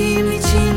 sevdiğim için.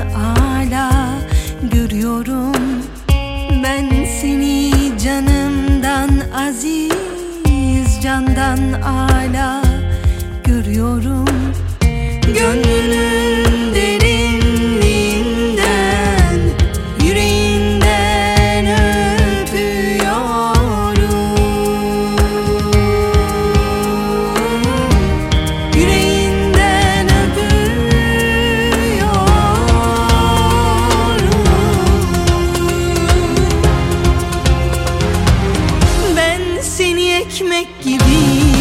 hala görüyorum. Ben seni canımdan aziz candan hala görüyorum. Gönlünün ekmek gibi